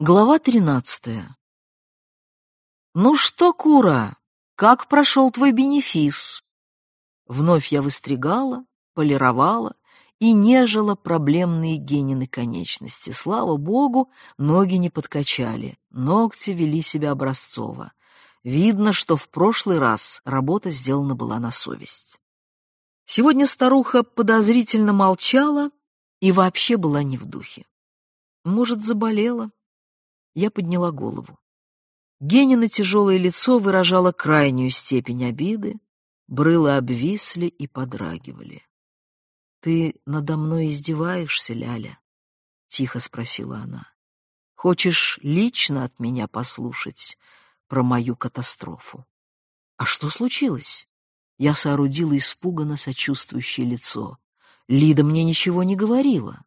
Глава тринадцатая. «Ну что, Кура, как прошел твой бенефис?» Вновь я выстригала, полировала и нежила проблемные генины конечности. Слава богу, ноги не подкачали, ногти вели себя образцово. Видно, что в прошлый раз работа сделана была на совесть. Сегодня старуха подозрительно молчала и вообще была не в духе. Может, заболела? Я подняла голову. Генина тяжелое лицо выражало крайнюю степень обиды, брылы обвисли и подрагивали. — Ты надо мной издеваешься, Ляля? — тихо спросила она. — Хочешь лично от меня послушать про мою катастрофу? — А что случилось? Я соорудила испуганно сочувствующее лицо. Лида мне ничего не говорила.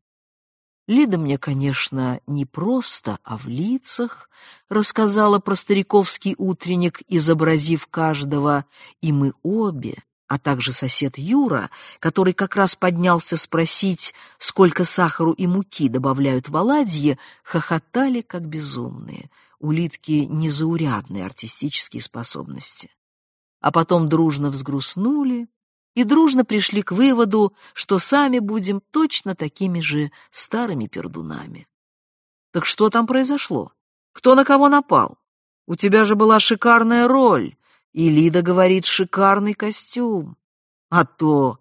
Лида мне, конечно, не просто, а в лицах рассказала про стариковский утренник, изобразив каждого, и мы обе, а также сосед Юра, который как раз поднялся спросить, сколько сахару и муки добавляют в оладьи, хохотали как безумные. У Лидки незаурядные артистические способности. А потом дружно взгрустнули, и дружно пришли к выводу, что сами будем точно такими же старыми пердунами. Так что там произошло? Кто на кого напал? У тебя же была шикарная роль, и Лида говорит, шикарный костюм. А то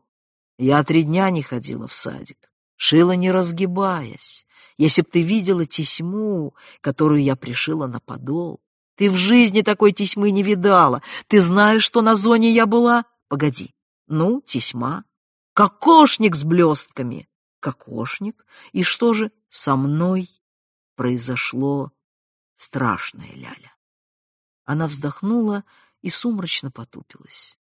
я три дня не ходила в садик, шила не разгибаясь. Если б ты видела тесьму, которую я пришила на подол, ты в жизни такой тесьмы не видала. Ты знаешь, что на зоне я была? Погоди, ну, тесьма. Кокошник с блестками. Кокошник. И что же со мной произошло страшное, Ляля? Она вздохнула и сумрачно потупилась.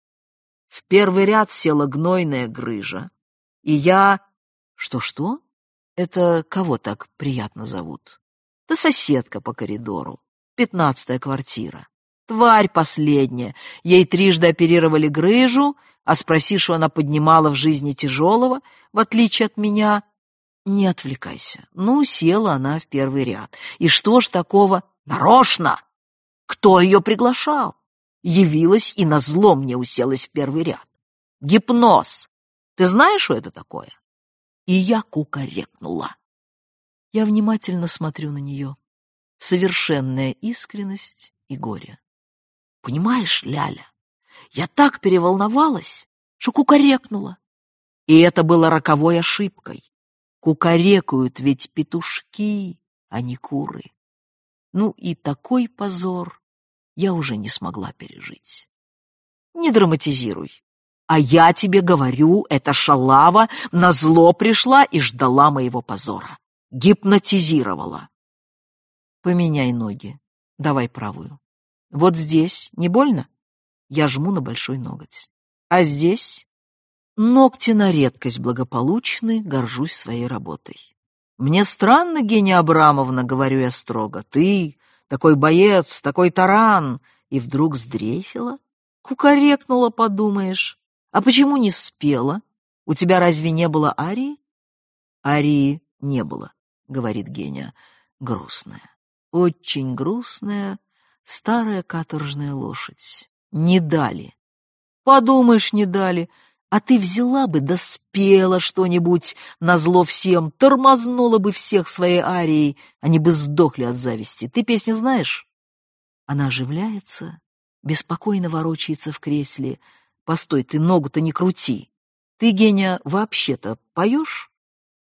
В первый ряд села гнойная грыжа, и я... Что-что? Это кого так приятно зовут? Да соседка по коридору, пятнадцатая квартира. Тварь последняя. Ей трижды оперировали грыжу, а спроси, что она поднимала в жизни тяжелого, в отличие от меня, не отвлекайся. Ну, села она в первый ряд. И что ж такого? Нарочно! Кто ее приглашал? Явилась и назло мне уселась в первый ряд. Гипноз. Ты знаешь, что это такое? И я кукарекнула. Я внимательно смотрю на нее. Совершенная искренность и горе. Понимаешь, Ляля, я так переволновалась, что кукарекнула. И это было роковой ошибкой. Кукарекают ведь петушки, а не куры. Ну и такой позор я уже не смогла пережить. Не драматизируй. А я тебе говорю, эта шалава на зло пришла и ждала моего позора. Гипнотизировала. Поменяй ноги. Давай правую. Вот здесь не больно? Я жму на большой ноготь. А здесь ногти на редкость благополучны, горжусь своей работой. Мне странно, Геня Абрамовна, говорю я строго, ты такой боец, такой таран, и вдруг сдрейфила? Кукарекнула, подумаешь. А почему не спела? У тебя разве не было арии? Арии не было, говорит Геня, грустная, очень грустная, старая каторжная лошадь. Не дали. Подумаешь, не дали. А ты взяла бы да спела что-нибудь назло всем, тормознула бы всех своей арией, они бы сдохли от зависти. Ты песни знаешь? Она оживляется, беспокойно ворочается в кресле. Постой, ты ногу-то не крути. Ты, Геня, вообще-то поешь?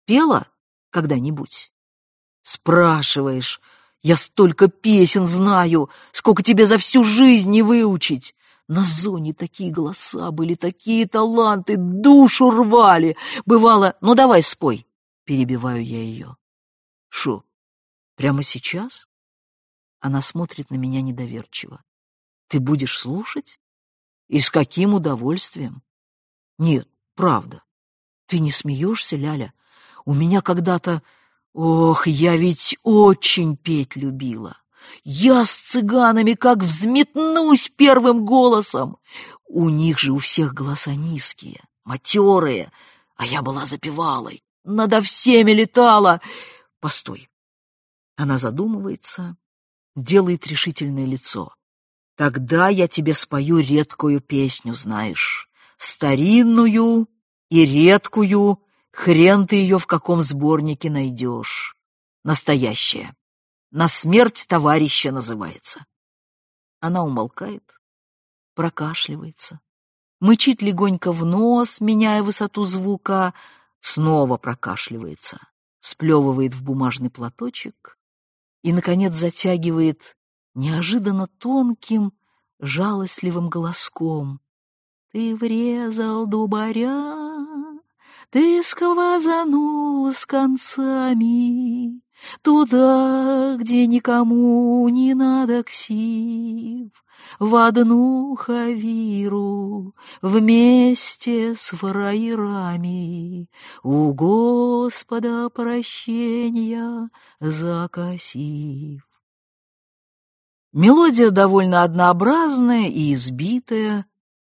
Пела когда-нибудь? Спрашиваешь. Я столько песен знаю, сколько тебе за всю жизнь не выучить. На зоне такие голоса были, такие таланты, душу рвали. Бывало, ну давай спой, перебиваю я ее. Шо, прямо сейчас? Она смотрит на меня недоверчиво. Ты будешь слушать? И с каким удовольствием? Нет, правда. Ты не смеешься, Ляля? У меня когда-то Ох, я ведь очень петь любила. Я с цыганами как взметнусь первым голосом. У них же у всех голоса низкие, матерые, а я была запевалой, надо всеми летала. Постой, Она задумывается, делает решительное лицо. Тогда я тебе спою редкую песню, знаешь, старинную и редкую, хрен ты ее в каком сборнике найдешь. Настоящая. На смерть товарища называется. Она умолкает, прокашливается, мычит легонько в нос, меняя высоту звука, снова прокашливается, сплевывает в бумажный платочек и, наконец, затягивает неожиданно тонким, жалостливым голоском. Ты врезал дубаря, ты сквозанул с концами, Туда, где никому не надо ксив, В одну хавиру вместе с фраерами У Господа прощения закосив. Мелодия довольно однообразная и избитая,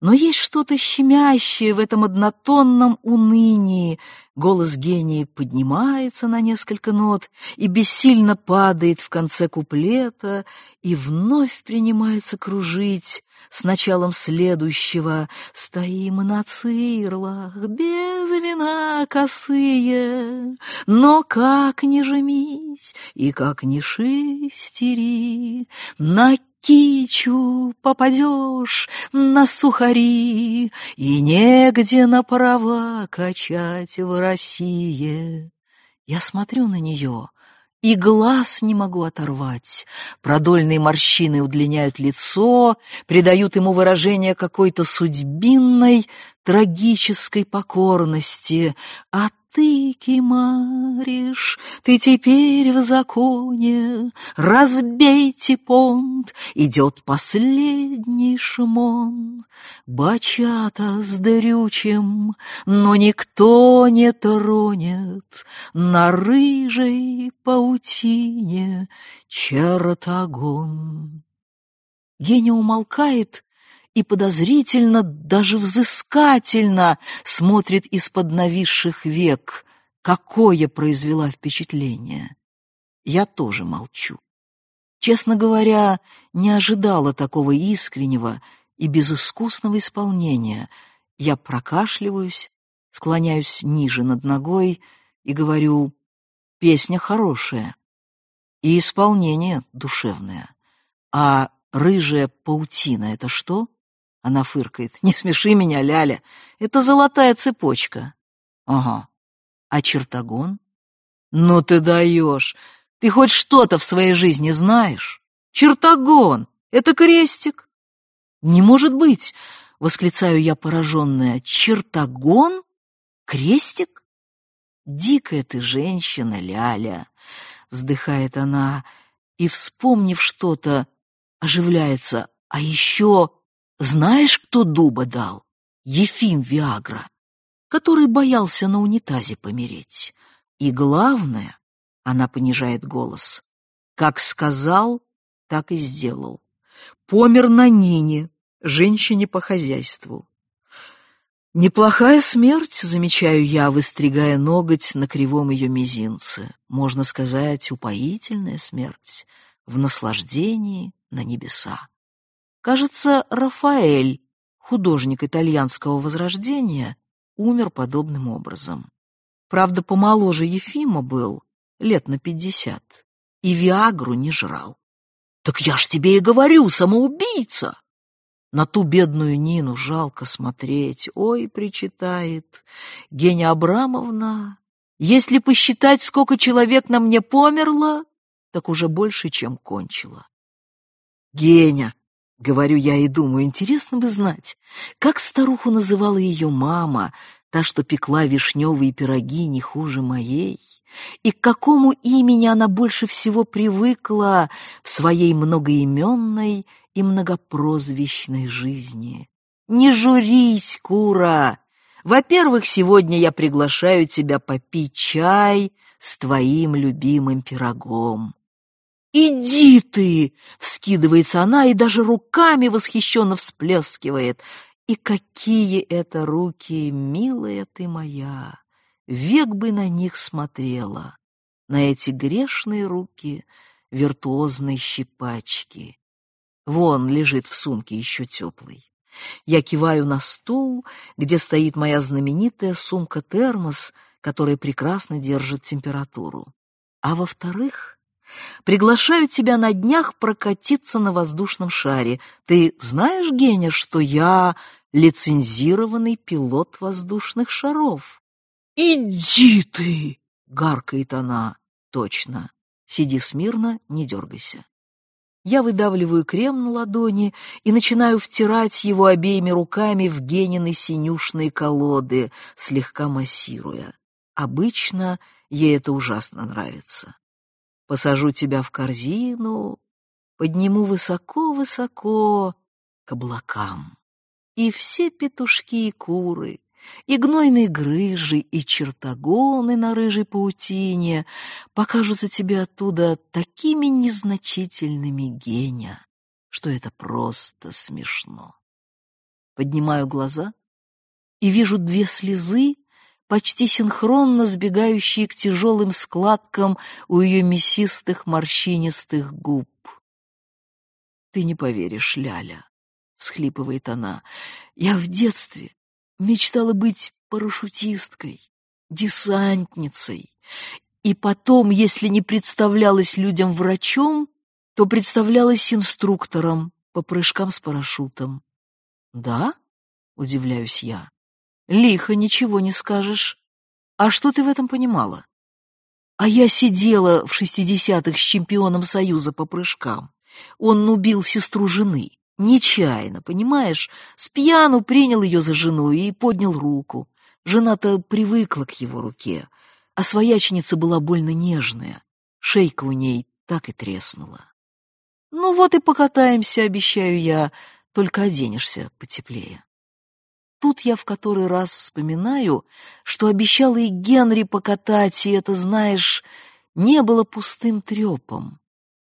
но есть что-то щемящее в этом однотонном унынии. Голос гения поднимается на несколько нот и бессильно падает в конце куплета и вновь принимается кружить с началом следующего «Стоим на цирлах, без вина косые, но как не жмись и как не шестери, на кичу попадешь на сухари, И негде на права качать в России. Я смотрю на нее, и глаз не могу оторвать. Продольные морщины удлиняют лицо, придают ему выражение какой-то судьбинной, трагической покорности, а ты, Кимариш, ты теперь в законе, Разбейте понт, идет последний шмон. Бачата с дрючем, но никто не тронет На рыжей паутине чертогон. Геня умолкает и подозрительно, даже взыскательно смотрит из-под нависших век, какое произвела впечатление. Я тоже молчу. Честно говоря, не ожидала такого искреннего и безыскусного исполнения. Я прокашливаюсь, склоняюсь ниже над ногой и говорю, песня хорошая и исполнение душевное. А рыжая паутина — это что? Она фыркает. «Не смеши меня, Ляля. Это золотая цепочка». «Ага. А чертогон?» «Ну ты даешь. Ты хоть что-то в своей жизни знаешь? Чертогон! Это крестик!» «Не может быть!» — восклицаю я пораженная. «Чертогон? Крестик?» «Дикая ты женщина, Ляля!» — вздыхает она и, вспомнив что-то, оживляется. «А еще знаешь, кто дуба дал? Ефим Виагра, который боялся на унитазе помереть. И главное, она понижает голос, как сказал, так и сделал. Помер на Нине, женщине по хозяйству. Неплохая смерть, замечаю я, выстригая ноготь на кривом ее мизинце. Можно сказать, упоительная смерть в наслаждении на небеса. Кажется, Рафаэль, художник итальянского возрождения, умер подобным образом. Правда, помоложе Ефима был, лет на пятьдесят, и Виагру не жрал. «Так я ж тебе и говорю, самоубийца!» На ту бедную Нину жалко смотреть. Ой, причитает Геня Абрамовна, если посчитать, сколько человек на мне померло, так уже больше, чем кончила. Геня, Говорю я и думаю, интересно бы знать, как старуху называла ее мама, та, что пекла вишневые пироги не хуже моей, и к какому имени она больше всего привыкла в своей многоименной и многопрозвищной жизни. Не журись, Кура! Во-первых, сегодня я приглашаю тебя попить чай с твоим любимым пирогом. «Иди ты!» — вскидывается она и даже руками восхищенно всплескивает. «И какие это руки, милая ты моя! Век бы на них смотрела! на эти грешные руки виртуозной щипачки. Вон лежит в сумке еще теплый. Я киваю на стул, где стоит моя знаменитая сумка-термос, которая прекрасно держит температуру. А во-вторых, приглашаю тебя на днях прокатиться на воздушном шаре. Ты знаешь, Геня, что я лицензированный пилот воздушных шаров? Иди ты! — гаркает она. Точно. Сиди смирно, не дергайся. Я выдавливаю крем на ладони и начинаю втирать его обеими руками в Генины синюшные колоды, слегка массируя. Обычно ей это ужасно нравится. Посажу тебя в корзину, подниму высоко-высоко к облакам. И все петушки и куры, и гнойные грыжи, и чертогоны на рыжей паутине покажутся тебе оттуда такими незначительными геня, что это просто смешно. Поднимаю глаза и вижу две слезы, почти синхронно сбегающие к тяжелым складкам у ее мясистых морщинистых губ. «Ты не поверишь, Ляля», — всхлипывает она, — «я в детстве мечтала быть парашютисткой, десантницей. И потом, если не представлялась людям врачом, то представлялась инструктором по прыжкам с парашютом. «Да?» — удивляюсь я. «Лихо, ничего не скажешь. А что ты в этом понимала?» А я сидела в шестидесятых с чемпионом Союза по прыжкам. Он убил сестру жены. Нечаянно, понимаешь? С пьяну принял ее за жену и поднял руку. Жена-то привыкла к его руке, а свояченица была больно нежная. Шейка у ней так и треснула. Ну вот и покатаемся, обещаю я, только оденешься потеплее. Тут я в который раз вспоминаю, что обещала и Генри покатать, и это, знаешь, не было пустым трепом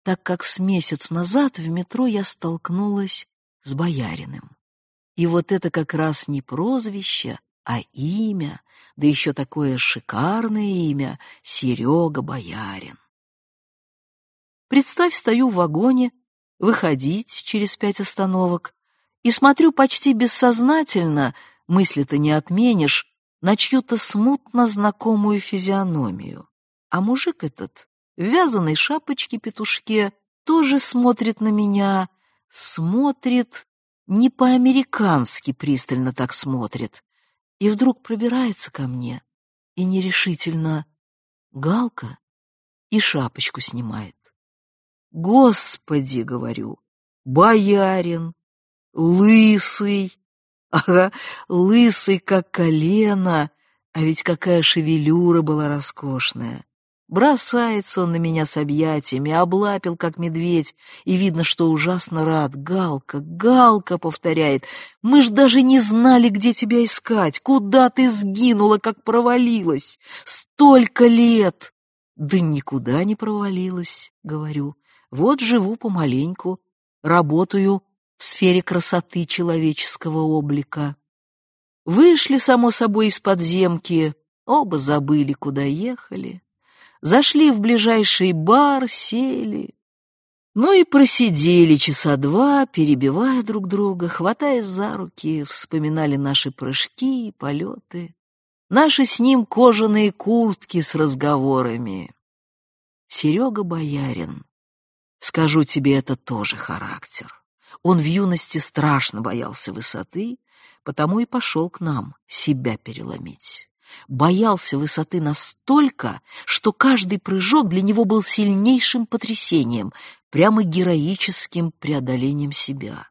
так как с месяц назад в метро я столкнулась с бояриным. И вот это как раз не прозвище, а имя, да еще такое шикарное имя — Серега Боярин. Представь, стою в вагоне, выходить через пять остановок, и смотрю почти бессознательно, мысли-то не отменишь, на чью-то смутно знакомую физиономию. А мужик этот в вязаной шапочке-петушке, тоже смотрит на меня, смотрит, не по-американски пристально так смотрит, и вдруг пробирается ко мне и нерешительно «Галка» и шапочку снимает. «Господи!» — говорю, «боярин, лысый, ага, лысый, как колено, а ведь какая шевелюра была роскошная!» Бросается он на меня с объятиями, облапил, как медведь, и видно, что ужасно рад. «Галка, Галка!» — повторяет. «Мы ж даже не знали, где тебя искать. Куда ты сгинула, как провалилась? Столько лет!» «Да никуда не провалилась», — говорю. «Вот живу помаленьку, работаю в сфере красоты человеческого облика». Вышли, само собой, из подземки, оба забыли, куда ехали. Зашли в ближайший бар, сели. Ну и просидели часа два, перебивая друг друга, хватаясь за руки, вспоминали наши прыжки и полеты, наши с ним кожаные куртки с разговорами. Серега Боярин, скажу тебе, это тоже характер. Он в юности страшно боялся высоты, потому и пошел к нам себя переломить боялся высоты настолько, что каждый прыжок для него был сильнейшим потрясением, прямо героическим преодолением себя.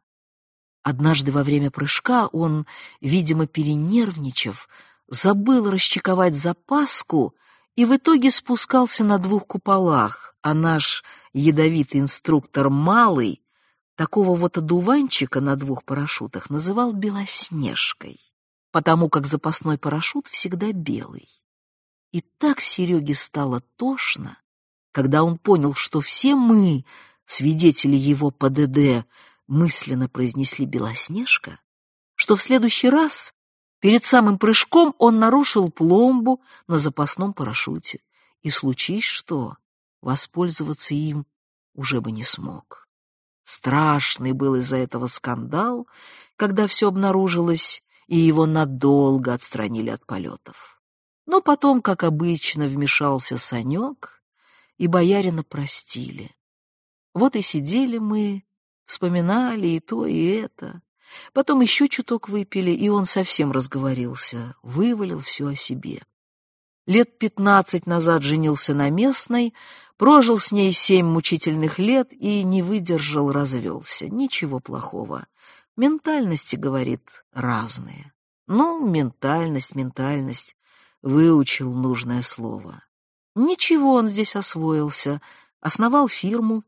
Однажды во время прыжка он, видимо, перенервничав, забыл расчековать запаску и в итоге спускался на двух куполах, а наш ядовитый инструктор Малый такого вот одуванчика на двух парашютах называл Белоснежкой потому как запасной парашют всегда белый. И так Сереге стало тошно, когда он понял, что все мы, свидетели его ПДД, мысленно произнесли «Белоснежка», что в следующий раз перед самым прыжком он нарушил пломбу на запасном парашюте и случись что, воспользоваться им уже бы не смог. Страшный был из-за этого скандал, когда все обнаружилось, и его надолго отстранили от полетов. Но потом, как обычно, вмешался Санек, и боярина простили. Вот и сидели мы, вспоминали и то, и это. Потом еще чуток выпили, и он совсем разговорился, вывалил все о себе. Лет пятнадцать назад женился на местной, прожил с ней семь мучительных лет и не выдержал, развелся. Ничего плохого. Ментальности, говорит, разные. Ну, ментальность, ментальность. Выучил нужное слово. Ничего он здесь освоился. Основал фирму.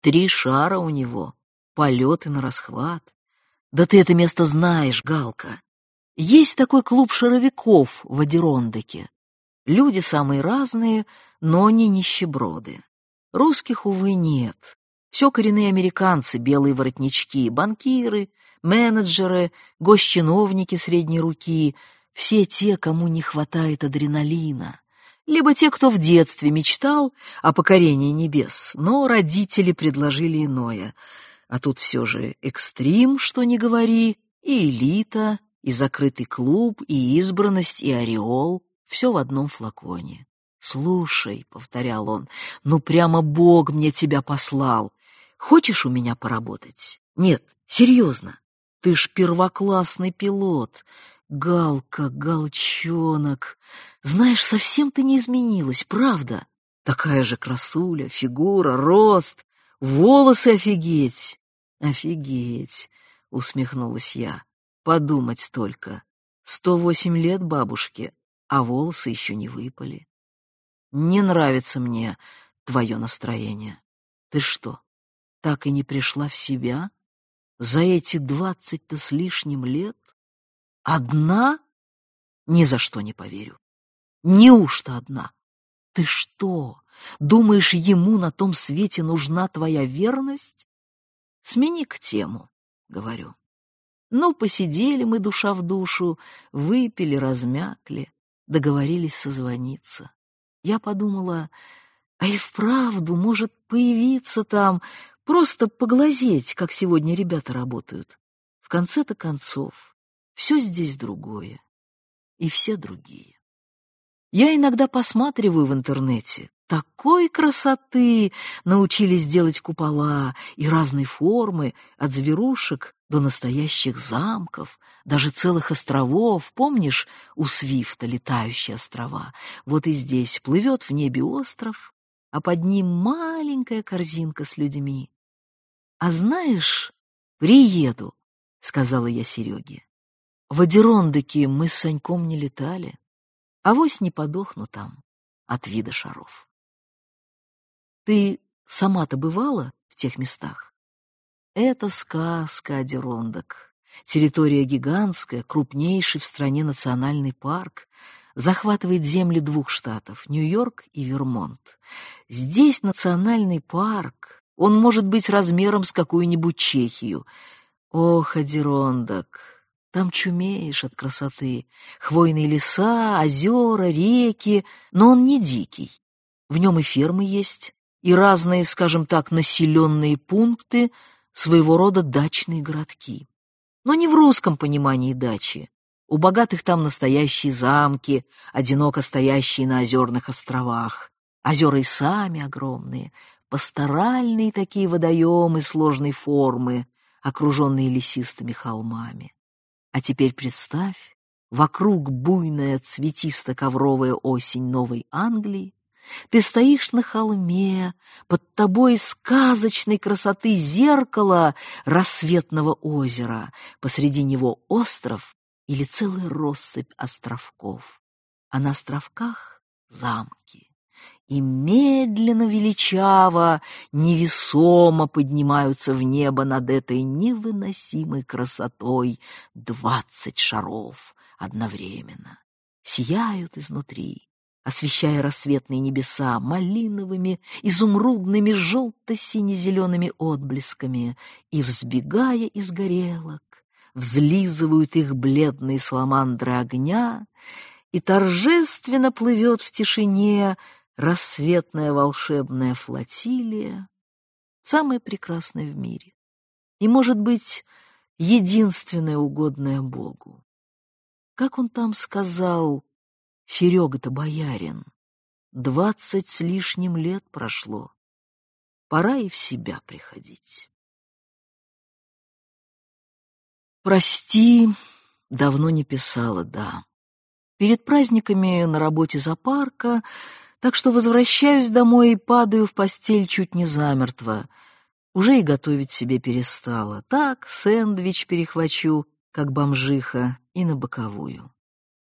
Три шара у него. Полеты на расхват. Да ты это место знаешь, Галка. Есть такой клуб шаровиков в Адерондеке. Люди самые разные, но не нищеброды. Русских, увы, нет. Все коренные американцы, белые воротнички, банкиры, менеджеры, госчиновники средней руки, все те, кому не хватает адреналина. Либо те, кто в детстве мечтал о покорении небес, но родители предложили иное. А тут все же экстрим, что не говори, и элита, и закрытый клуб, и избранность, и ореол все в одном флаконе. «Слушай», — повторял он, — «ну прямо Бог мне тебя послал. Хочешь у меня поработать? Нет, серьезно. Ты ж первоклассный пилот. Галка, галчонок. Знаешь, совсем ты не изменилась, правда? Такая же красуля, фигура, рост, волосы офигеть. Офигеть, усмехнулась я. Подумать только. Сто восемь лет бабушке, а волосы еще не выпали. Не нравится мне твое настроение. Ты что, так и не пришла в себя? За эти двадцать-то с лишним лет? Одна? Ни за что не поверю. Неужто одна? Ты что, думаешь, ему на том свете нужна твоя верность? смени к тему, говорю. Ну, посидели мы душа в душу, выпили, размякли договорились созвониться. Я подумала, а и вправду может появиться там, просто поглазеть, как сегодня ребята работают. В конце-то концов, все здесь другое, и все другие. Я иногда посматриваю в интернете, такой красоты научились делать купола и разной формы, от зверушек до настоящих замков, даже целых островов. Помнишь у Свифта летающие острова? Вот и здесь плывет в небе остров, а под ним маленькая корзинка с людьми. «А знаешь, приеду», — сказала я Сереге. «В Адерондоке мы с Саньком не летали, а вось не подохну там от вида шаров». Ты сама-то бывала в тех местах? Это сказка, Адерондок. Территория гигантская, крупнейший в стране национальный парк, захватывает земли двух штатов — Нью-Йорк и Вермонт. Здесь национальный парк, он может быть размером с какую-нибудь Чехию. Ох, Адерондок, там чумеешь от красоты. Хвойные леса, озера, реки, но он не дикий. В нем и фермы есть, и разные, скажем так, населенные пункты, своего рода дачные городки. Но не в русском понимании дачи. У богатых там настоящие замки, одиноко стоящие на озерных островах. Озера и сами огромные, пасторальные такие водоемы сложной формы, окруженные лесистыми холмами. А теперь представь, вокруг буйная цветисто-ковровая осень Новой Англии, ты стоишь на холме, под тобой сказочной красоты зеркало рассветного озера, посреди него остров или целая россыпь островков, а на островках замки. И медленно, величаво, невесомо поднимаются в небо над этой невыносимой красотой двадцать шаров одновременно. Сияют изнутри, освещая рассветные небеса малиновыми, изумрудными, желто-сине-зелеными отблесками, и, взбегая из горелок, взлизывают их бледные саламандры огня, и торжественно плывет в тишине рассветная волшебная флотилия, самая прекрасная в мире. И, может быть, единственная угодная Богу. Как он там сказал, Серега-то боярин, двадцать с лишним лет прошло, пора и в себя приходить. Прости, давно не писала, да. Перед праздниками на работе зоопарка, так что возвращаюсь домой и падаю в постель чуть не замертво. Уже и готовить себе перестала. Так, сэндвич перехвачу, как бомжиха, и на боковую.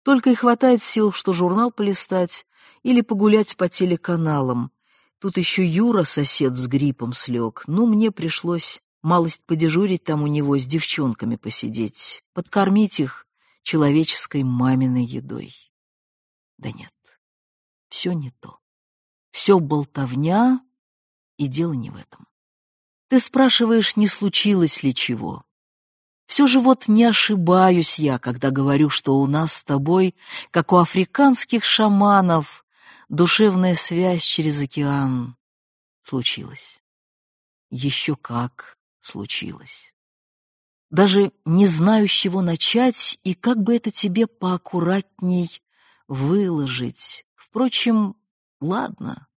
Только и хватает сил, что журнал полистать или погулять по телеканалам. Тут еще Юра, сосед с гриппом, слег. Ну, мне пришлось малость подежурить там у него, с девчонками посидеть, подкормить их человеческой маминой едой. Да нет, все не то. Все болтовня, и дело не в этом. Ты спрашиваешь, не случилось ли чего. Все же вот не ошибаюсь я, когда говорю, что у нас с тобой, как у африканских шаманов, душевная связь через океан случилась. Еще как случилось. Даже не знаю, с чего начать и как бы это тебе поаккуратней выложить. Впрочем, ладно,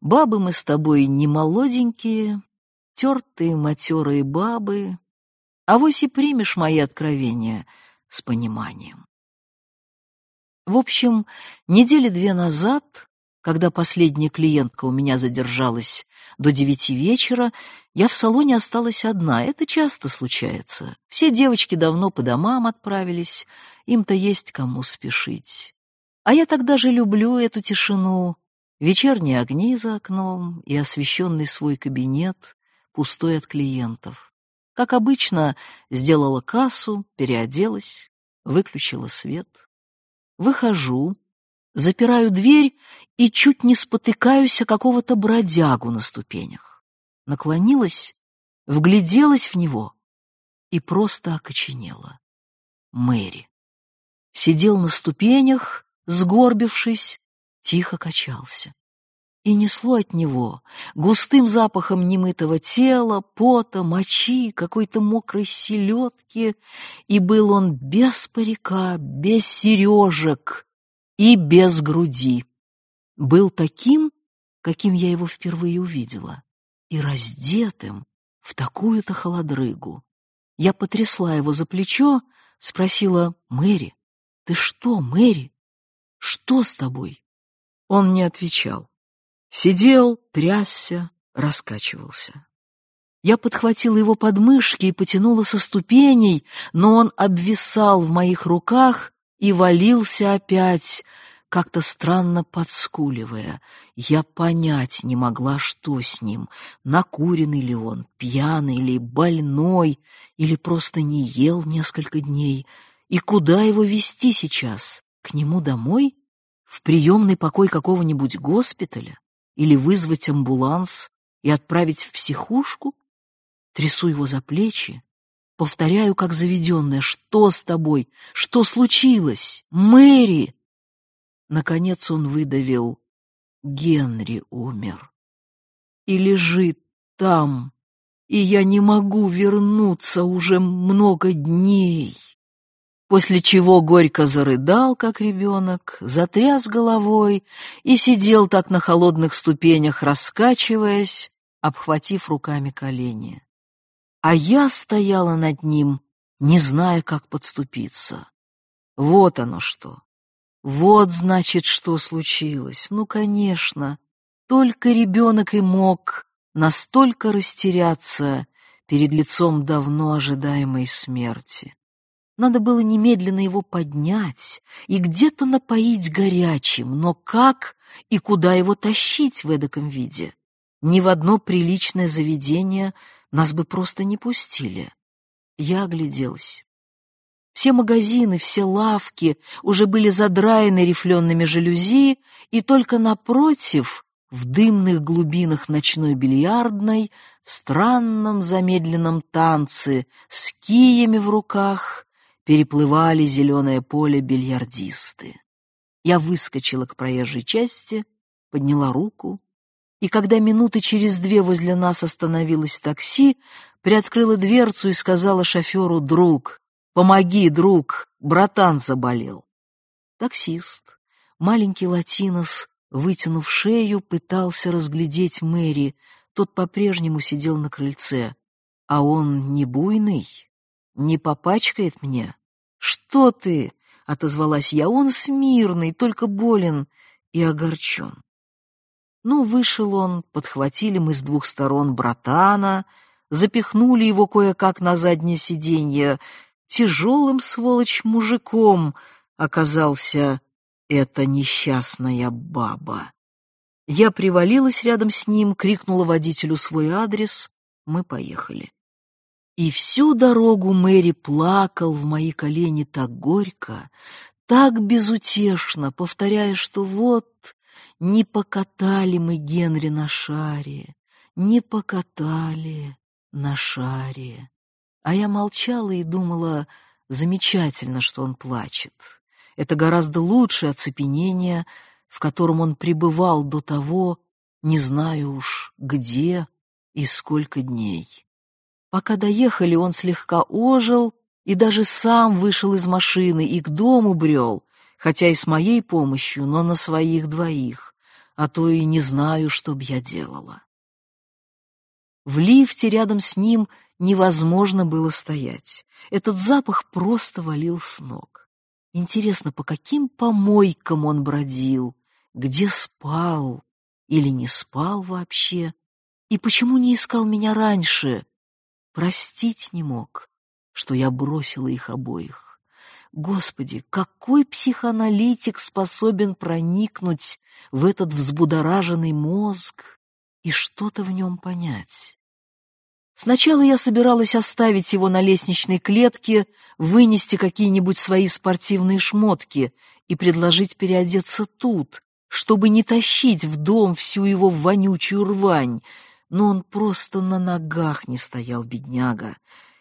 бабы мы с тобой не молоденькие, тертые матерые бабы, а вось и примешь мои откровения с пониманием. В общем, недели две назад когда последняя клиентка у меня задержалась до девяти вечера, я в салоне осталась одна. Это часто случается. Все девочки давно по домам отправились, им-то есть кому спешить. А я тогда же люблю эту тишину. Вечерние огни за окном и освещенный свой кабинет, пустой от клиентов. Как обычно, сделала кассу, переоделась, выключила свет. Выхожу, запираю дверь и чуть не спотыкаюсь о какого-то бродягу на ступенях. Наклонилась, вгляделась в него и просто окоченела. Мэри. Сидел на ступенях, сгорбившись, тихо качался. И несло от него густым запахом немытого тела, пота, мочи, какой-то мокрой селедки, и был он без парика, без сережек и без груди был таким, каким я его впервые увидела, и раздетым в такую-то холодрыгу. Я потрясла его за плечо, спросила, «Мэри, ты что, Мэри? Что с тобой?» Он не отвечал. Сидел, трясся, раскачивался. Я подхватила его подмышки и потянула со ступеней, но он обвисал в моих руках и валился опять, как-то странно подскуливая. Я понять не могла, что с ним, накуренный ли он, пьяный ли, больной, или просто не ел несколько дней. И куда его вести сейчас? К нему домой? В приемный покой какого-нибудь госпиталя? Или вызвать амбуланс и отправить в психушку? Трясу его за плечи, повторяю, как заведенная, «Что с тобой? Что случилось? Мэри!» Наконец он выдавил «Генри умер» и лежит там, и я не могу вернуться уже много дней. После чего горько зарыдал, как ребенок, затряс головой и сидел так на холодных ступенях, раскачиваясь, обхватив руками колени. А я стояла над ним, не зная, как подступиться. Вот оно что. Вот, значит, что случилось. Ну, конечно, только ребенок и мог настолько растеряться перед лицом давно ожидаемой смерти. Надо было немедленно его поднять и где-то напоить горячим, но как и куда его тащить в эдаком виде? Ни в одно приличное заведение нас бы просто не пустили. Я огляделась. Все магазины, все лавки уже были задраены рифлеными жалюзи, и только напротив, в дымных глубинах ночной бильярдной, в странном замедленном танце, с киями в руках, переплывали зеленое поле бильярдисты. Я выскочила к проезжей части, подняла руку, и когда минуты через две возле нас остановилось такси, приоткрыла дверцу и сказала шоферу «Друг, помоги, друг, братан заболел». Таксист, маленький латинос, вытянув шею, пытался разглядеть Мэри, тот по-прежнему сидел на крыльце. «А он не буйный? Не попачкает мне?» «Что ты?» — отозвалась я. «Он смирный, только болен и огорчен». Ну, вышел он, подхватили мы с двух сторон братана, запихнули его кое-как на заднее сиденье. Тяжелым, сволочь, мужиком оказался эта несчастная баба. Я привалилась рядом с ним, крикнула водителю свой адрес. Мы поехали. И всю дорогу Мэри плакал в мои колени так горько, так безутешно, повторяя, что вот не покатали мы Генри на шаре, не покатали на шаре. А я молчала и думала, замечательно, что он плачет. Это гораздо лучше оцепенение, в котором он пребывал до того, не знаю уж где и сколько дней. Пока доехали, он слегка ожил и даже сам вышел из машины и к дому брел, хотя и с моей помощью, но на своих двоих, а то и не знаю, что б я делала. В лифте рядом с ним невозможно было стоять. Этот запах просто валил с ног. Интересно, по каким помойкам он бродил, где спал или не спал вообще, и почему не искал меня раньше, простить не мог, что я бросила их обоих. Господи, какой психоаналитик способен проникнуть в этот взбудораженный мозг и что-то в нем понять? Сначала я собиралась оставить его на лестничной клетке, вынести какие-нибудь свои спортивные шмотки и предложить переодеться тут, чтобы не тащить в дом всю его вонючую рвань, но он просто на ногах не стоял, бедняга.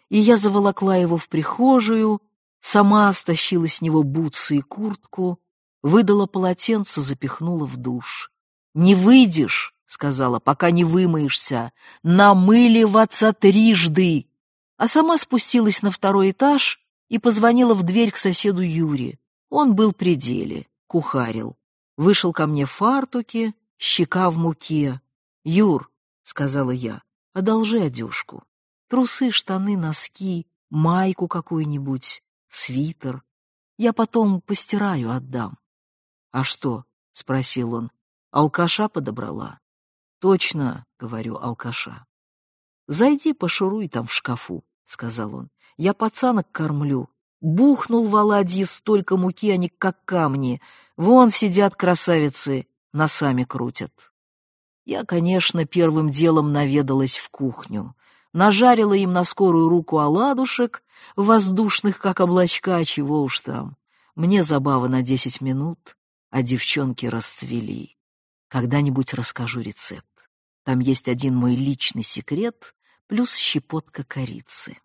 И я заволокла его в прихожую, сама стащила с него бутсы и куртку, выдала полотенце, запихнула в душ. «Не выйдешь», — сказала, — «пока не вымоешься, намыливаться трижды». А сама спустилась на второй этаж и позвонила в дверь к соседу Юре. Он был при деле, кухарил. Вышел ко мне в фартуке, щека в муке. «Юр, — сказала я. «Одолжи одежку. Трусы, штаны, носки, майку какую-нибудь, свитер. Я потом постираю, отдам». «А что?» — спросил он. «Алкаша подобрала?» «Точно, — говорю, — алкаша». «Зайди, пошуруй там в шкафу», — сказал он. «Я пацанок кормлю. Бухнул в оладьи столько муки, они как камни. Вон сидят красавицы, носами крутят». Я, конечно, первым делом наведалась в кухню. Нажарила им на скорую руку оладушек, воздушных, как облачка, чего уж там. Мне забава на десять минут, а девчонки расцвели. Когда-нибудь расскажу рецепт. Там есть один мой личный секрет, плюс щепотка корицы.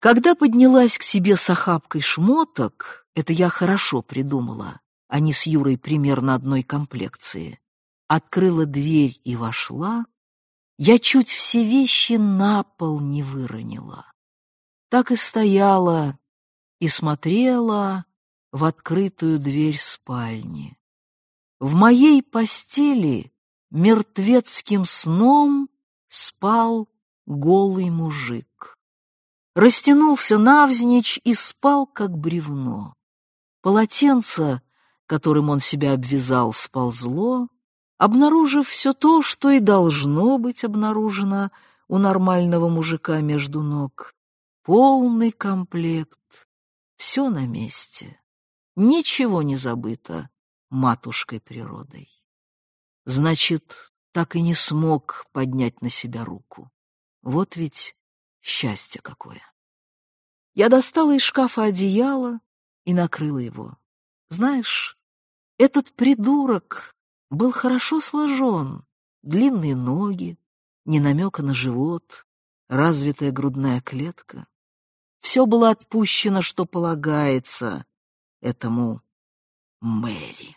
Когда поднялась к себе с охапкой шмоток, это я хорошо придумала, они с Юрой примерно одной комплекции, открыла дверь и вошла, я чуть все вещи на пол не выронила. Так и стояла и смотрела в открытую дверь спальни. В моей постели мертвецким сном спал голый мужик. Растянулся навзничь и спал, как бревно. Полотенце, которым он себя обвязал, сползло, обнаружив все то, что и должно быть обнаружено у нормального мужика между ног. Полный комплект, все на месте, ничего не забыто матушкой природой. Значит, так и не смог поднять на себя руку. Вот ведь счастье какое. Я достала из шкафа одеяло и накрыла его. Знаешь, этот придурок был хорошо сложен, длинные ноги, не намека на живот, развитая грудная клетка. Все было отпущено, что полагается этому Мэри.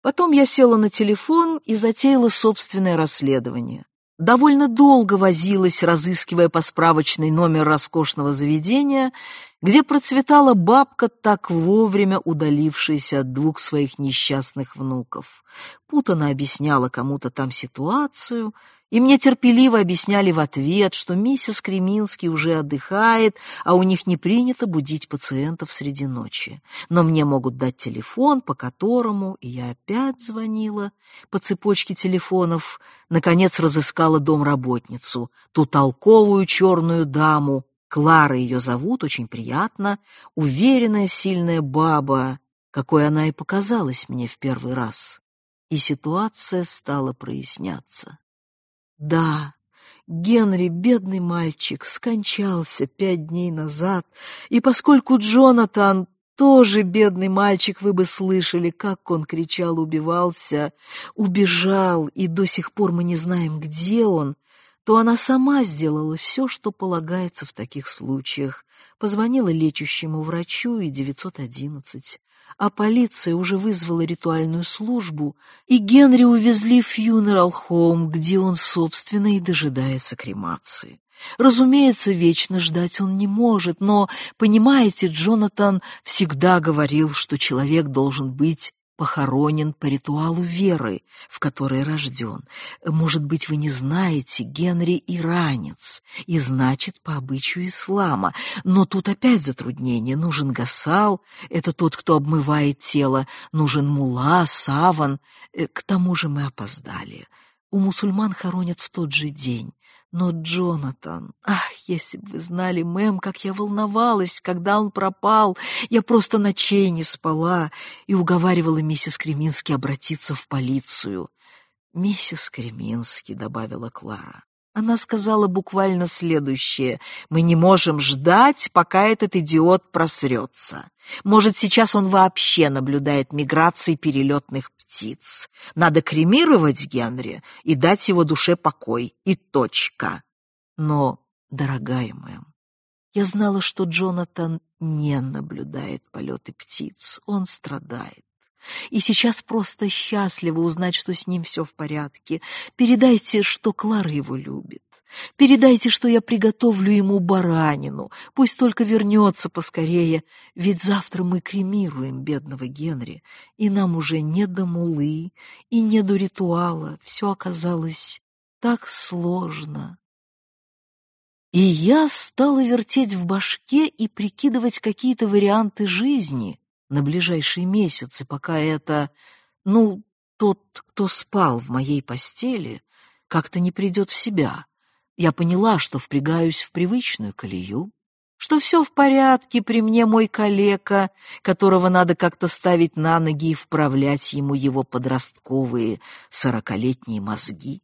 Потом я села на телефон и затеяла собственное расследование. Довольно долго возилась, разыскивая по справочной номер роскошного заведения, где процветала бабка, так вовремя удалившаяся от двух своих несчастных внуков. Путано объясняла кому-то там ситуацию, и мне терпеливо объясняли в ответ, что миссис Креминский уже отдыхает, а у них не принято будить пациентов среди ночи. Но мне могут дать телефон, по которому, и я опять звонила по цепочке телефонов, наконец разыскала домработницу, ту толковую черную даму, Клара ее зовут, очень приятно, уверенная, сильная баба, какой она и показалась мне в первый раз. И ситуация стала проясняться. Да, Генри, бедный мальчик, скончался пять дней назад, и поскольку Джонатан тоже бедный мальчик, вы бы слышали, как он кричал, убивался, убежал, и до сих пор мы не знаем, где он, то она сама сделала все, что полагается в таких случаях. Позвонила лечащему врачу и 911 а полиция уже вызвала ритуальную службу, и Генри увезли в фьюнерал-хоум, где он, собственно, и дожидается кремации. Разумеется, вечно ждать он не может, но, понимаете, Джонатан всегда говорил, что человек должен быть похоронен по ритуалу веры, в которой рожден. Может быть, вы не знаете, Генри иранец, и значит, по обычаю ислама. Но тут опять затруднение. Нужен гасал, это тот, кто обмывает тело, нужен мула, саван. Э, к тому же мы опоздали. У мусульман хоронят в тот же день. Но Джонатан, ах, если бы вы знали, мэм, как я волновалась, когда он пропал. Я просто ночей не спала и уговаривала миссис Кремински обратиться в полицию. «Миссис Кремински», — добавила Клара. Она сказала буквально следующее. «Мы не можем ждать, пока этот идиот просрется. Может, сейчас он вообще наблюдает миграции перелетных птиц. Надо кремировать Генри и дать его душе покой. И точка. Но, дорогая мэм, я знала, что Джонатан не наблюдает полеты птиц. Он страдает. И сейчас просто счастливо узнать, что с ним все в порядке. Передайте, что Клара его любит. Передайте, что я приготовлю ему баранину. Пусть только вернется поскорее, ведь завтра мы кремируем бедного Генри, и нам уже не до мулы и не до ритуала. Все оказалось так сложно. И я стала вертеть в башке и прикидывать какие-то варианты жизни, на ближайшие месяцы, пока это, ну, тот, кто спал в моей постели, как-то не придет в себя. Я поняла, что впрягаюсь в привычную колею, что все в порядке, при мне мой калека, которого надо как-то ставить на ноги и вправлять ему его подростковые сорокалетние мозги.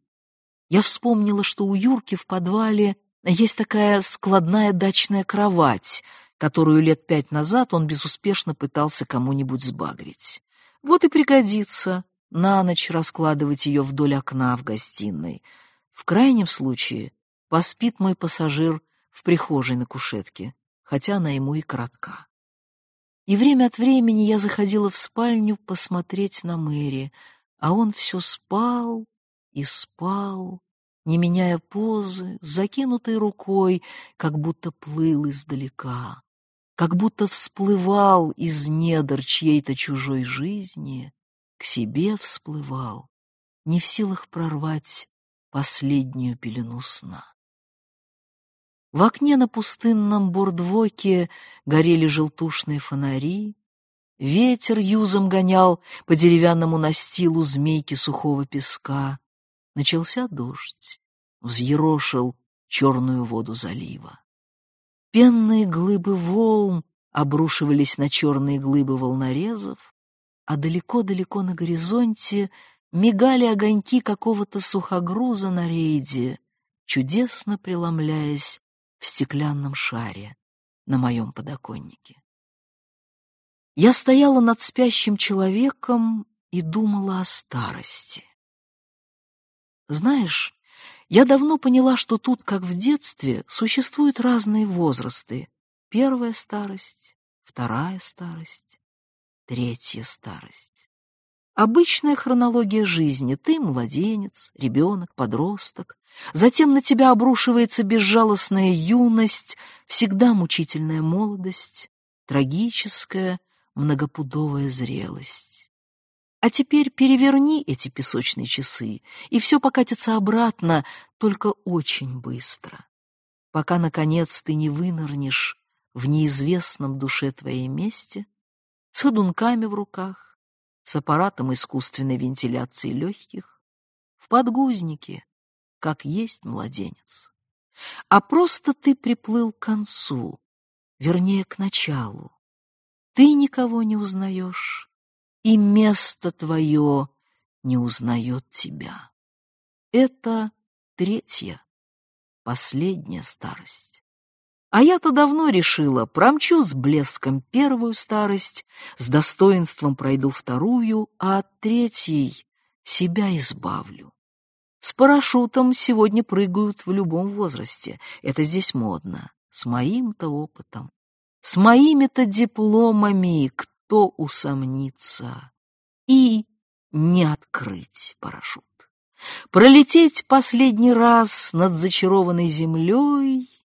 Я вспомнила, что у Юрки в подвале есть такая складная дачная кровать, которую лет пять назад он безуспешно пытался кому-нибудь сбагрить. Вот и пригодится на ночь раскладывать ее вдоль окна в гостиной. В крайнем случае поспит мой пассажир в прихожей на кушетке, хотя она ему и коротка. И время от времени я заходила в спальню посмотреть на Мэри, а он все спал и спал, не меняя позы, закинутой рукой, как будто плыл издалека как будто всплывал из недр чьей-то чужой жизни, к себе всплывал, не в силах прорвать последнюю пелену сна. В окне на пустынном бордвоке горели желтушные фонари, ветер юзом гонял по деревянному настилу змейки сухого песка. Начался дождь, взъерошил черную воду залива. Пенные глыбы волн обрушивались на черные глыбы волнорезов, а далеко-далеко на горизонте мигали огоньки какого-то сухогруза на рейде, чудесно преломляясь в стеклянном шаре на моем подоконнике. Я стояла над спящим человеком и думала о старости. Знаешь, я давно поняла, что тут, как в детстве, существуют разные возрасты. Первая старость, вторая старость, третья старость. Обычная хронология жизни. Ты младенец, ребенок, подросток. Затем на тебя обрушивается безжалостная юность, всегда мучительная молодость, трагическая, многопудовая зрелость. А теперь переверни эти песочные часы, и все покатится обратно, только очень быстро, пока, наконец, ты не вынырнешь в неизвестном душе твоей месте, с ходунками в руках, с аппаратом искусственной вентиляции легких, в подгузнике, как есть младенец. А просто ты приплыл к концу, вернее, к началу. Ты никого не узнаешь, и место твое не узнает тебя. Это третья, последняя старость. А я-то давно решила, промчу с блеском первую старость, с достоинством пройду вторую, а от третьей себя избавлю. С парашютом сегодня прыгают в любом возрасте, это здесь модно, с моим-то опытом, с моими-то дипломами, кто усомнится, и не открыть парашют. Пролететь последний раз над зачарованной землей,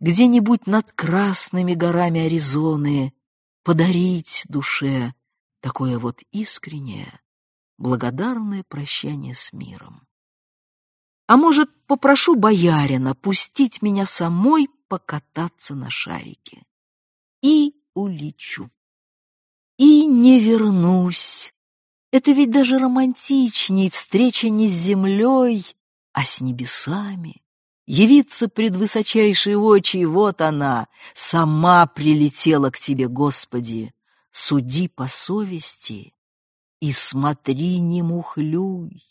где-нибудь над красными горами Аризоны, подарить душе такое вот искреннее, благодарное прощание с миром. А может, попрошу боярина пустить меня самой покататься на шарике. И улечу. И не вернусь. Это ведь даже романтичней встреча не с землей, а с небесами. Явиться пред высочайшие очи, вот она, сама прилетела к тебе, Господи. Суди по совести и смотри, не мухлюй.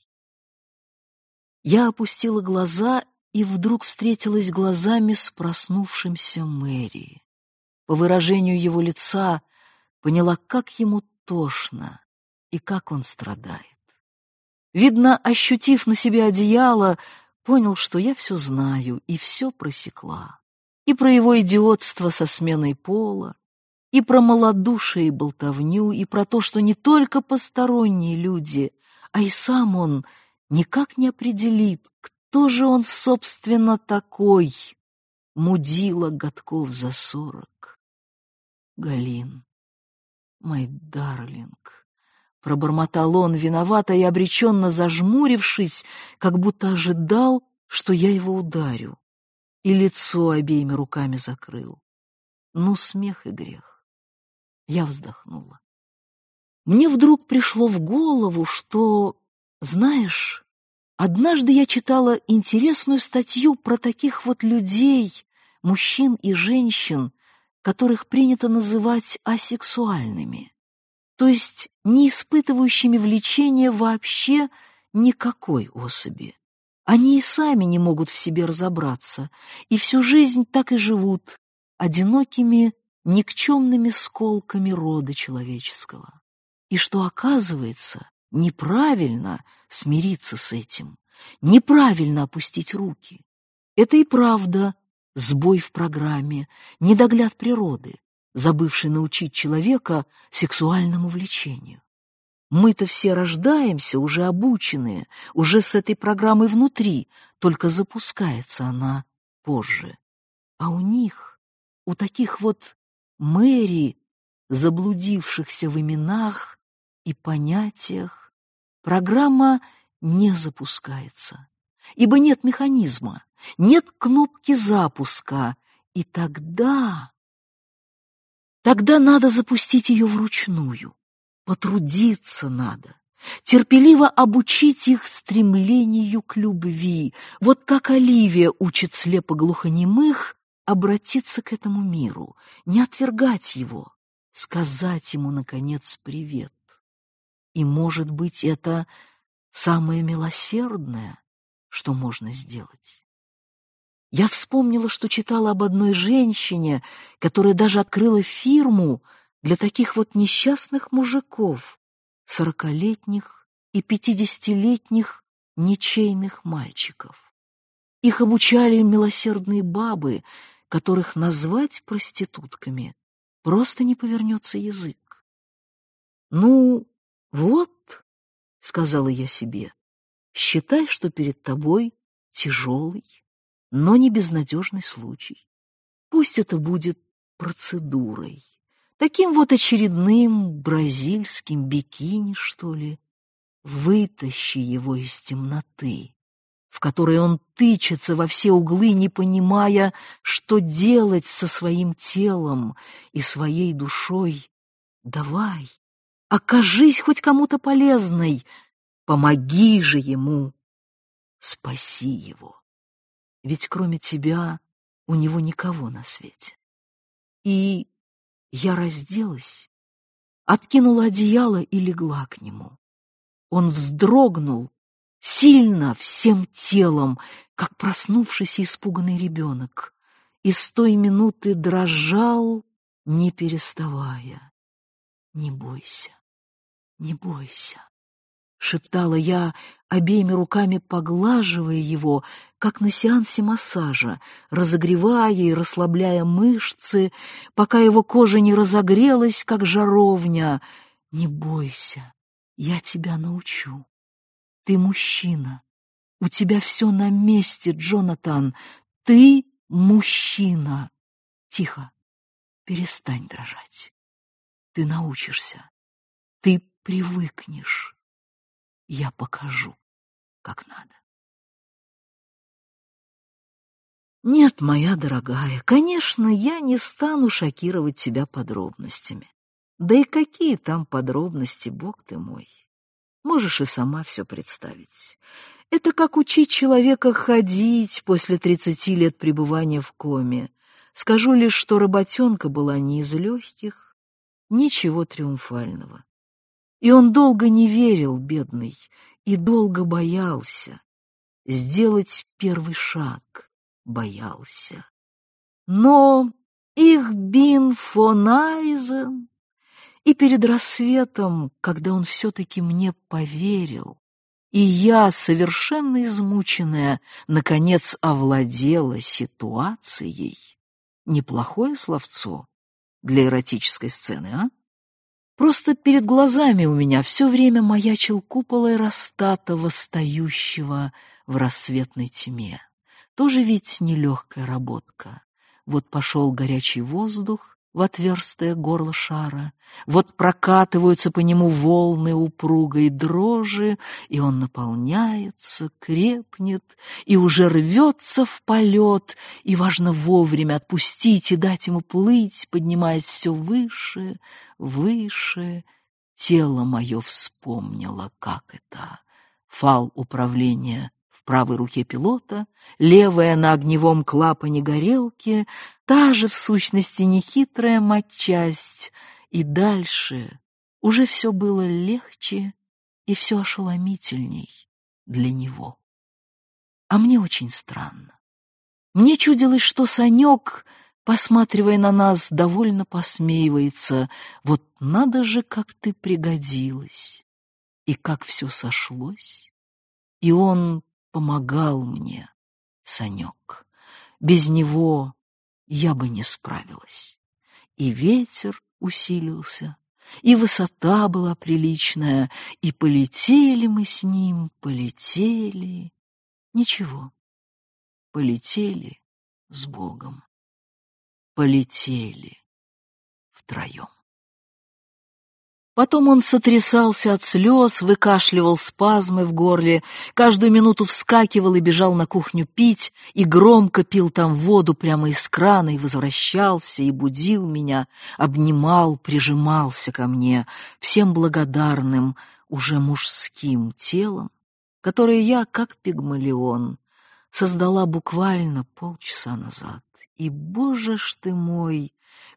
Я опустила глаза и вдруг встретилась глазами с проснувшимся Мэри. По выражению его лица поняла, как ему тошно и как он страдает. Видно, ощутив на себе одеяло, понял, что я все знаю и все просекла. И про его идиотство со сменой пола, и про малодушие и болтовню, и про то, что не только посторонние люди, а и сам он — никак не определит, кто же он, собственно, такой, мудила годков за сорок. Галин, мой дарлинг, пробормотал он, виновато и обреченно зажмурившись, как будто ожидал, что я его ударю, и лицо обеими руками закрыл. Ну, смех и грех. Я вздохнула. Мне вдруг пришло в голову, что, знаешь, Однажды я читала интересную статью про таких вот людей, мужчин и женщин, которых принято называть асексуальными, то есть не испытывающими влечения вообще никакой особи. Они и сами не могут в себе разобраться, и всю жизнь так и живут одинокими, никчемными сколками рода человеческого. И что оказывается, Неправильно смириться с этим, неправильно опустить руки. Это и правда сбой в программе, недогляд природы, забывший научить человека сексуальному влечению. Мы-то все рождаемся, уже обученные, уже с этой программой внутри, только запускается она позже. А у них, у таких вот мэри, заблудившихся в именах и понятиях, программа не запускается, ибо нет механизма, нет кнопки запуска, и тогда... Тогда надо запустить ее вручную, потрудиться надо, терпеливо обучить их стремлению к любви, вот как Оливия учит слепо-глухонемых обратиться к этому миру, не отвергать его, сказать ему, наконец, привет. И, может быть, это самое милосердное, что можно сделать. Я вспомнила, что читала об одной женщине, которая даже открыла фирму для таких вот несчастных мужиков, сорокалетних и пятидесятилетних ничейных мальчиков. Их обучали милосердные бабы, которых назвать проститутками просто не повернется язык. Ну, вот сказала я себе, считай, что перед тобой тяжелый, но не безнадежный случай. Пусть это будет процедурой, таким вот очередным бразильским бикини, что ли. Вытащи его из темноты, в которой он тычется во все углы, не понимая, что делать со своим телом и своей душой. Давай, окажись хоть кому-то полезной, помоги же ему, спаси его. Ведь кроме тебя у него никого на свете. И я разделась, откинула одеяло и легла к нему. Он вздрогнул сильно всем телом, как проснувшийся испуганный ребенок, и с той минуты дрожал, не переставая. «Не бойся, не бойся», — шептала я, обеими руками поглаживая его, как на сеансе массажа, разогревая и расслабляя мышцы, пока его кожа не разогрелась, как жаровня. «Не бойся, я тебя научу. Ты мужчина. У тебя все на месте, Джонатан. Ты мужчина. Тихо. Перестань дрожать. Ты научишься. Ты привыкнешь. Я покажу, как надо. Нет, моя дорогая, конечно, я не стану шокировать тебя подробностями. Да и какие там подробности, бог ты мой. Можешь и сама все представить. Это как учить человека ходить после тридцати лет пребывания в коме. Скажу лишь, что работенка была не из легких, ничего триумфального. И он долго не верил, бедный, и долго боялся. Сделать первый шаг боялся. Но их бин фон Айзен и перед рассветом, когда он все-таки мне поверил, и я, совершенно измученная, наконец овладела ситуацией, неплохое словцо для эротической сцены, а? Просто перед глазами у меня все время маячил купол аэростата, восстающего в рассветной тьме. Тоже ведь нелегкая работка. Вот пошел горячий воздух, в отверстое горло шара. Вот прокатываются по нему волны упругой дрожи, и он наполняется, крепнет и уже рвется в полет, и важно вовремя отпустить и дать ему плыть, поднимаясь все выше, выше. Тело мое вспомнило, как это. Фал управления в правой руке пилота, левая на огневом клапане горелки, та же, в сущности, нехитрая матчасть. И дальше уже все было легче и все ошеломительней для него. А мне очень странно. Мне чудилось, что Санек, посматривая на нас, довольно посмеивается. Вот надо же, как ты пригодилась, и как все сошлось. И он помогал мне, Санек. Без него я бы не справилась. И ветер усилился, и высота была приличная, и полетели мы с ним, полетели. Ничего, полетели с Богом, полетели втроем. Потом он сотрясался от слез, выкашливал спазмы в горле, каждую минуту вскакивал и бежал на кухню пить, и громко пил там воду прямо из крана, и возвращался, и будил меня, обнимал, прижимался ко мне, всем благодарным, уже мужским телом, которое я, как пигмалион, создала буквально полчаса назад. И, боже ж ты мой,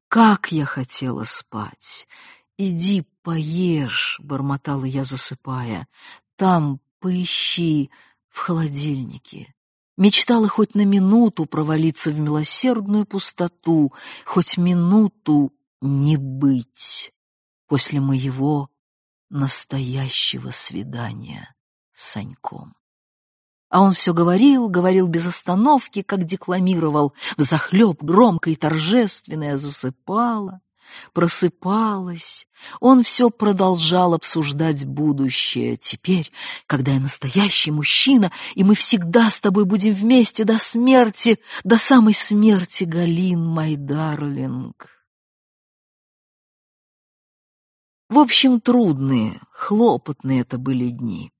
как я хотела спать! «Иди поешь», — бормотала я, засыпая. «Там поищи в холодильнике». Мечтала хоть на минуту провалиться в милосердную пустоту, хоть минуту не быть после моего настоящего свидания с Саньком. А он все говорил, говорил без остановки, как декламировал, взахлеб громко и торжественно я засыпала просыпалась. Он все продолжал обсуждать будущее. Теперь, когда я настоящий мужчина, и мы всегда с тобой будем вместе до смерти, до самой смерти, Галин, мой дарлинг. В общем, трудные, хлопотные это были дни.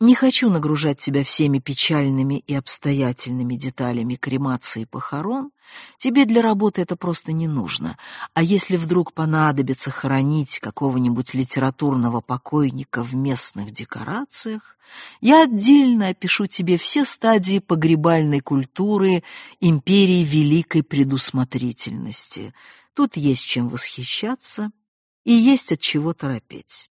Не хочу нагружать тебя всеми печальными и обстоятельными деталями кремации и похорон. Тебе для работы это просто не нужно. А если вдруг понадобится хоронить какого-нибудь литературного покойника в местных декорациях, я отдельно опишу тебе все стадии погребальной культуры империи великой предусмотрительности. Тут есть чем восхищаться и есть от чего торопеть.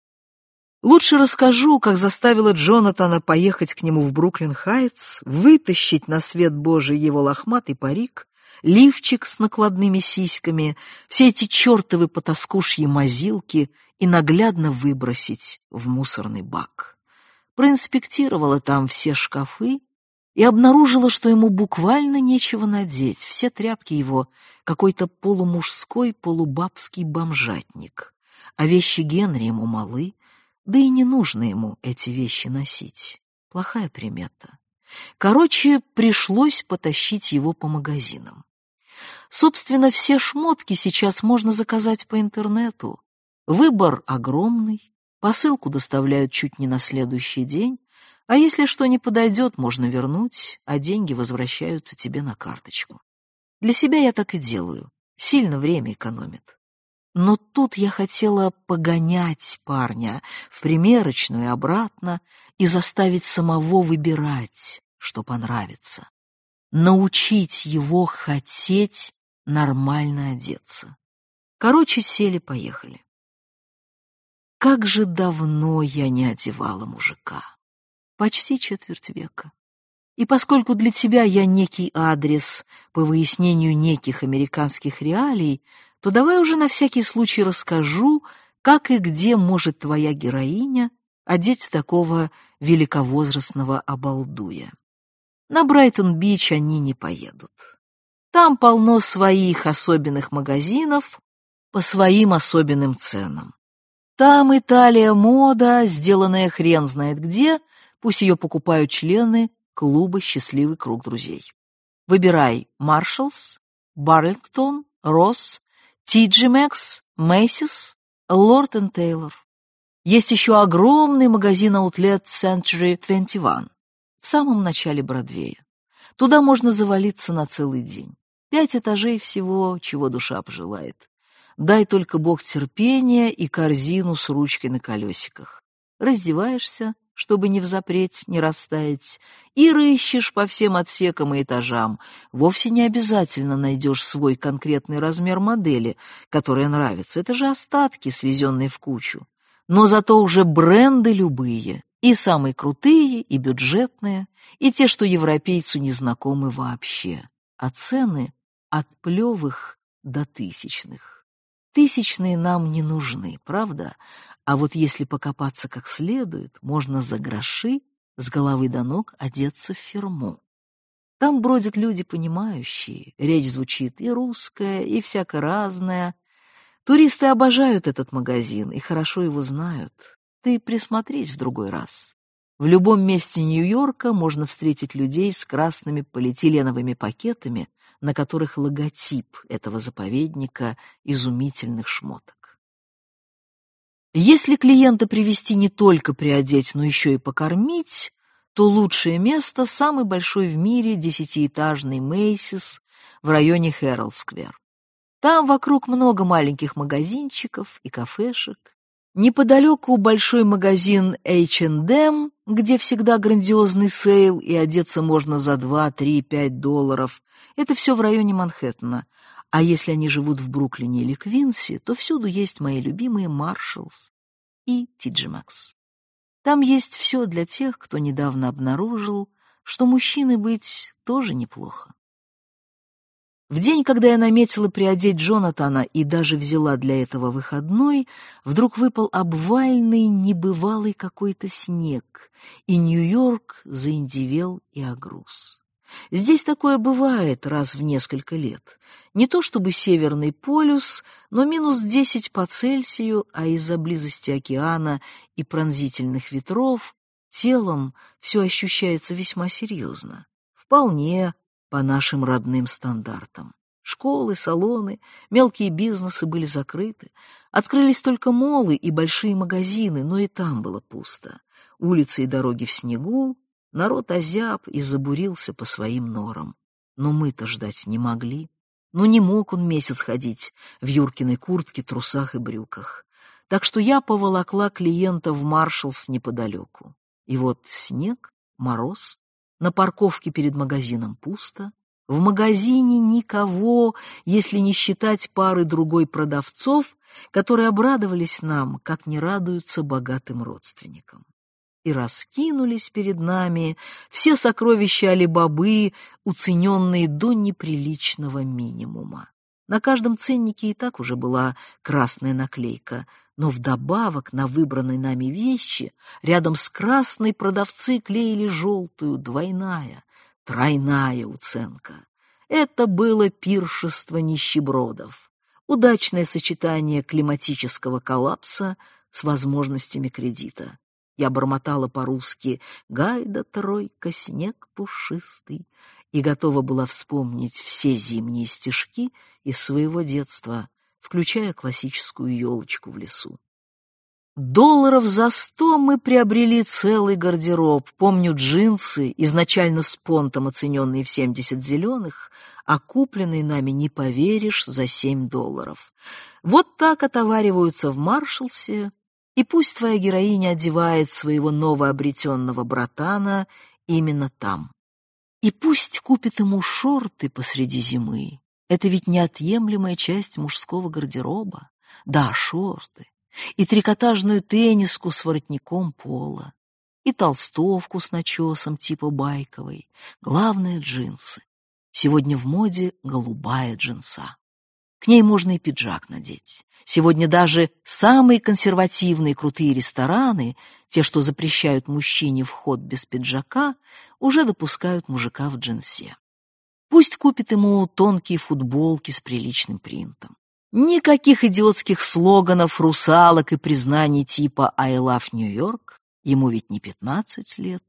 Лучше расскажу, как заставила Джонатана поехать к нему в Бруклин-Хайтс, вытащить на свет Божий его лохматый парик, лифчик с накладными сиськами, все эти чертовы потаскушьи мазилки и наглядно выбросить в мусорный бак. Проинспектировала там все шкафы и обнаружила, что ему буквально нечего надеть, все тряпки его — какой-то полумужской, полубабский бомжатник, а вещи Генри ему малы — да и не нужно ему эти вещи носить. Плохая примета. Короче, пришлось потащить его по магазинам. Собственно, все шмотки сейчас можно заказать по интернету. Выбор огромный, посылку доставляют чуть не на следующий день, а если что не подойдет, можно вернуть, а деньги возвращаются тебе на карточку. Для себя я так и делаю, сильно время экономит. Но тут я хотела погонять парня в примерочную и обратно и заставить самого выбирать, что понравится. Научить его хотеть нормально одеться. Короче, сели-поехали. Как же давно я не одевала мужика. Почти четверть века. И поскольку для тебя я некий адрес по выяснению неких американских реалий, то давай уже на всякий случай расскажу, как и где может твоя героиня одеть такого великовозрастного обалдуя. На Брайтон-Бич они не поедут. Там полно своих особенных магазинов по своим особенным ценам. Там Италия мода, сделанная хрен знает где, пусть ее покупают члены клуба «Счастливый круг друзей». Выбирай Маршалс, Барлингтон, Росс Тиджи Мэкс, Мэйсис, Лорд энд Тейлор. Есть еще огромный магазин Outlet Century 21 в самом начале Бродвея. Туда можно завалиться на целый день. Пять этажей всего, чего душа пожелает. Дай только Бог терпения и корзину с ручкой на колесиках. Раздеваешься, чтобы не взапреть, не растаять, и рыщешь по всем отсекам и этажам. Вовсе не обязательно найдешь свой конкретный размер модели, которая нравится. Это же остатки, свезенные в кучу. Но зато уже бренды любые, и самые крутые, и бюджетные, и те, что европейцу не знакомы вообще. А цены от плевых до тысячных. Тысячные нам не нужны, правда? А вот если покопаться как следует, можно за гроши с головы до ног одеться в ферму. Там бродят люди понимающие, речь звучит и русская, и всяко разная. Туристы обожают этот магазин и хорошо его знают. Ты присмотрись в другой раз. В любом месте Нью-Йорка можно встретить людей с красными полиэтиленовыми пакетами, на которых логотип этого заповедника изумительных шмоток. Если клиента привести не только приодеть, но еще и покормить, то лучшее место — самый большой в мире десятиэтажный Мейсис в районе Хэролд-сквер. Там вокруг много маленьких магазинчиков и кафешек. Неподалеку большой магазин H&M, где всегда грандиозный sale, и одеться можно за 2, 3, 5 долларов. Это все в районе Манхэттена. А если они живут в Бруклине или Квинсе, то всюду есть мои любимые Marshalls и TJ Maxx. Там есть все для тех, кто недавно обнаружил, что мужчиной быть тоже неплохо. В день, когда я наметила приодеть Джонатана и даже взяла для этого выходной, вдруг выпал обвальный, небывалый какой-то снег, и Нью-Йорк заиндивел и огруз. Здесь такое бывает раз в несколько лет. Не то чтобы Северный полюс, но минус 10 по Цельсию, а из-за близости океана и пронзительных ветров телом все ощущается весьма серьезно. Вполне по нашим родным стандартам. Школы, салоны, мелкие бизнесы были закрыты. Открылись только молы и большие магазины, но и там было пусто. Улицы и дороги в снегу, народ озяб и забурился по своим норам. Но мы-то ждать не могли. Ну не мог он месяц ходить в Юркиной куртке, трусах и брюках. Так что я поволокла клиента в Маршалс неподалеку. И вот снег, мороз, на парковке перед магазином пусто, в магазине никого, если не считать пары другой продавцов, которые обрадовались нам, как не радуются богатым родственникам. И раскинулись перед нами все сокровища Алибабы, уцененные до неприличного минимума. На каждом ценнике и так уже была красная наклейка, но вдобавок на выбранной нами вещи рядом с красной продавцы клеили желтую, двойная, тройная уценка. Это было пиршество нищебродов, удачное сочетание климатического коллапса с возможностями кредита. Я бормотала по-русски «Гайда, тройка, снег пушистый» и готова была вспомнить все зимние стишки из своего детства, включая классическую елочку в лесу. Долларов за сто мы приобрели целый гардероб. Помню джинсы, изначально с понтом оцененные в семьдесят зеленых, а купленные нами, не поверишь, за семь долларов. Вот так отовариваются в Маршалсе, и пусть твоя героиня одевает своего новообретенного братана именно там. И пусть купит ему шорты посреди зимы. Это ведь неотъемлемая часть мужского гардероба. Да, шорты и трикотажную тенниску с воротником пола, и толстовку с начесом типа байковой, главное — джинсы. Сегодня в моде голубая джинса. К ней можно и пиджак надеть. Сегодня даже самые консервативные крутые рестораны, те, что запрещают мужчине вход без пиджака, уже допускают мужика в джинсе. Пусть купит ему тонкие футболки с приличным принтом. Никаких идиотских слоганов, русалок и признаний типа «I love New York», ему ведь не пятнадцать лет.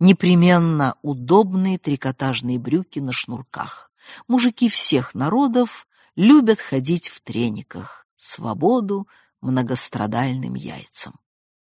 Непременно удобные трикотажные брюки на шнурках. Мужики всех народов любят ходить в трениках. Свободу многострадальным яйцам.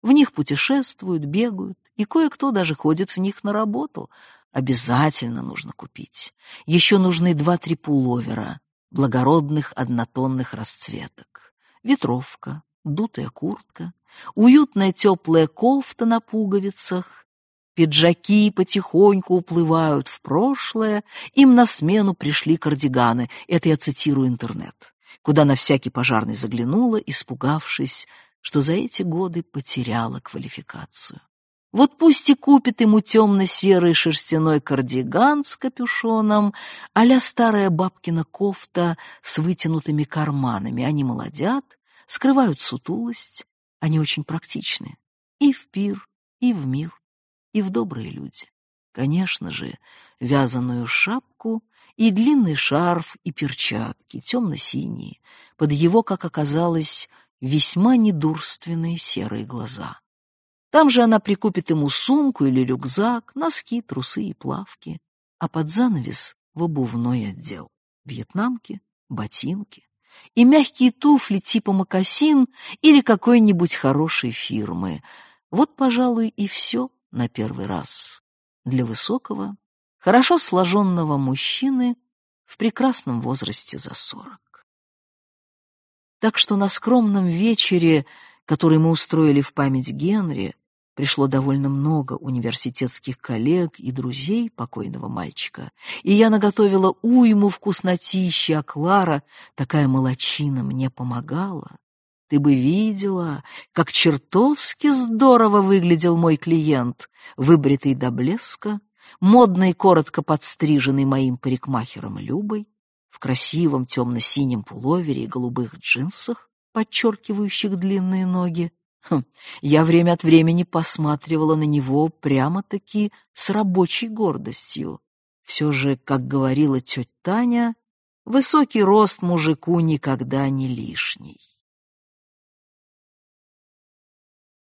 В них путешествуют, бегают, и кое-кто даже ходит в них на работу. Обязательно нужно купить. Еще нужны два-три пуловера благородных однотонных расцветок. Ветровка, дутая куртка, уютная теплая кофта на пуговицах. Пиджаки потихоньку уплывают в прошлое, им на смену пришли кардиганы, это я цитирую интернет, куда на всякий пожарный заглянула, испугавшись, что за эти годы потеряла квалификацию. Вот пусть и купит ему темно-серый шерстяной кардиган с капюшоном, а старая бабкина кофта с вытянутыми карманами. Они молодят, скрывают сутулость, они очень практичны. И в пир, и в мир, и в добрые люди. Конечно же, вязаную шапку и длинный шарф и перчатки, темно-синие, под его, как оказалось, весьма недурственные серые глаза. Там же она прикупит ему сумку или рюкзак, носки, трусы и плавки, а под занавес в обувной отдел. Вьетнамки, ботинки и мягкие туфли типа мокасин или какой-нибудь хорошей фирмы. Вот, пожалуй, и все на первый раз для высокого, хорошо сложенного мужчины в прекрасном возрасте за сорок. Так что на скромном вечере который мы устроили в память Генри, пришло довольно много университетских коллег и друзей покойного мальчика, и я наготовила уйму вкуснотищи, а Клара, такая молочина, мне помогала. Ты бы видела, как чертовски здорово выглядел мой клиент, выбритый до блеска, модный, коротко подстриженный моим парикмахером Любой, в красивом темно-синем пуловере и голубых джинсах, подчеркивающих длинные ноги. Хм, я время от времени посматривала на него прямо-таки с рабочей гордостью. Все же, как говорила тетя Таня, высокий рост мужику никогда не лишний.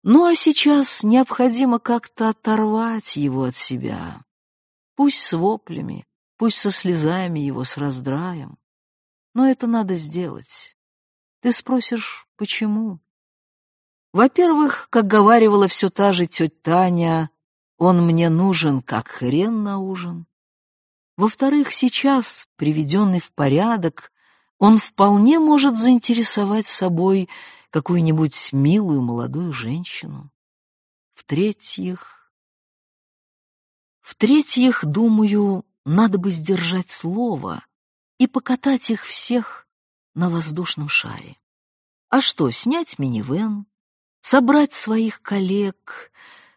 Ну а сейчас необходимо как-то оторвать его от себя. Пусть с воплями, пусть со слезами его, с раздраем. Но это надо сделать. Ты спросишь, почему? Во-первых, как говаривала все та же тетя Таня, он мне нужен, как хрен на ужин. Во-вторых, сейчас, приведенный в порядок, он вполне может заинтересовать собой какую-нибудь милую молодую женщину. В-третьих... В-третьих, думаю, надо бы сдержать слово и покатать их всех на воздушном шаре. А что, снять минивэн, собрать своих коллег,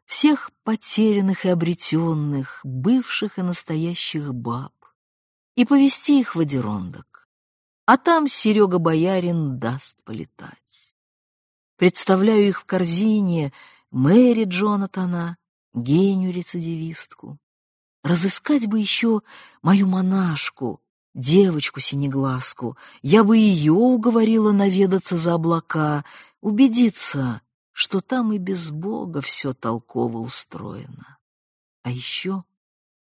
всех потерянных и обретенных, бывших и настоящих баб, и повести их в Адерондок. А там Серега Боярин даст полетать. Представляю их в корзине Мэри Джонатана, гению-рецидивистку. Разыскать бы еще мою монашку, девочку-синеглазку. Я бы ее уговорила наведаться за облака, убедиться, что там и без Бога все толково устроено. А еще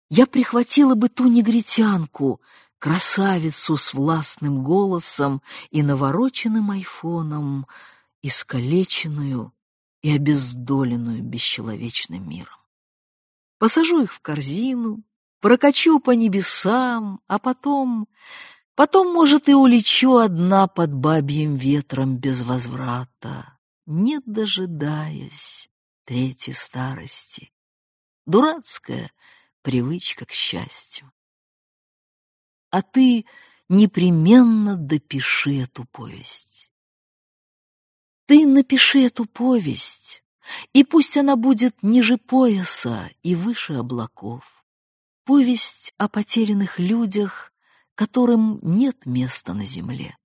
я прихватила бы ту негритянку, красавицу с властным голосом и навороченным айфоном, искалеченную и обездоленную бесчеловечным миром. Посажу их в корзину, прокачу по небесам, а потом... Потом, может, и улечу одна под бабьим ветром без возврата, не дожидаясь третьей старости. Дурацкая привычка к счастью. А ты непременно допиши эту повесть. Ты напиши эту повесть, и пусть она будет ниже пояса и выше облаков. Повесть о потерянных людях, которым нет места на земле.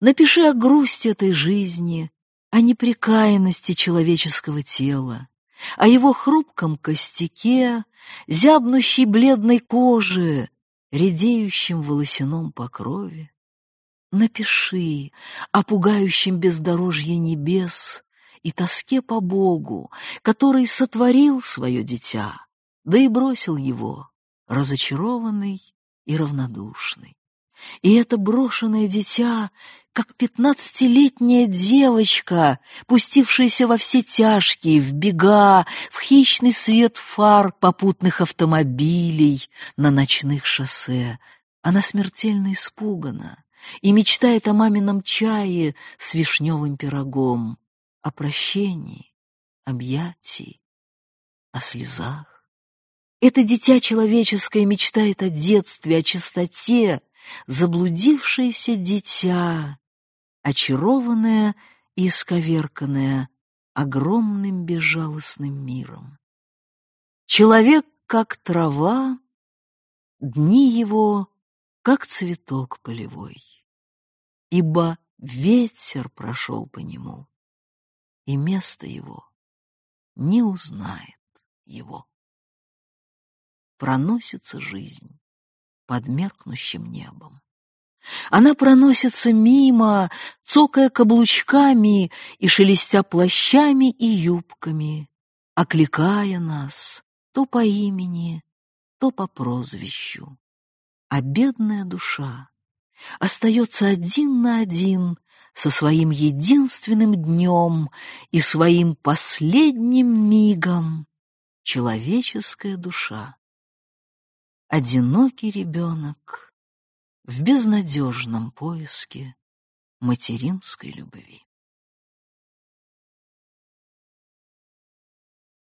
Напиши о грусти этой жизни, о непрекаянности человеческого тела, о его хрупком костяке, зябнущей бледной коже, редеющем волосяном покрове. Напиши о пугающем бездорожье небес и тоске по Богу, который сотворил свое дитя, да и бросил его, разочарованный и равнодушный. И это брошенное дитя, как пятнадцатилетняя девочка, пустившаяся во все тяжкие, в бега, в хищный свет фар попутных автомобилей на ночных шоссе, она смертельно испугана и мечтает о мамином чае с вишневым пирогом, о прощении, объятии, о слезах. Это дитя человеческое мечтает о детстве, о чистоте, заблудившееся дитя, очарованное и исковерканное огромным безжалостным миром. Человек, как трава, дни его, как цветок полевой ибо ветер прошел по нему, и место его не узнает его. Проносится жизнь под меркнущим небом. Она проносится мимо, цокая каблучками и шелестя плащами и юбками, окликая нас то по имени, то по прозвищу. А бедная душа остается один на один со своим единственным днем и своим последним мигом человеческая душа. Одинокий ребенок в безнадежном поиске материнской любви.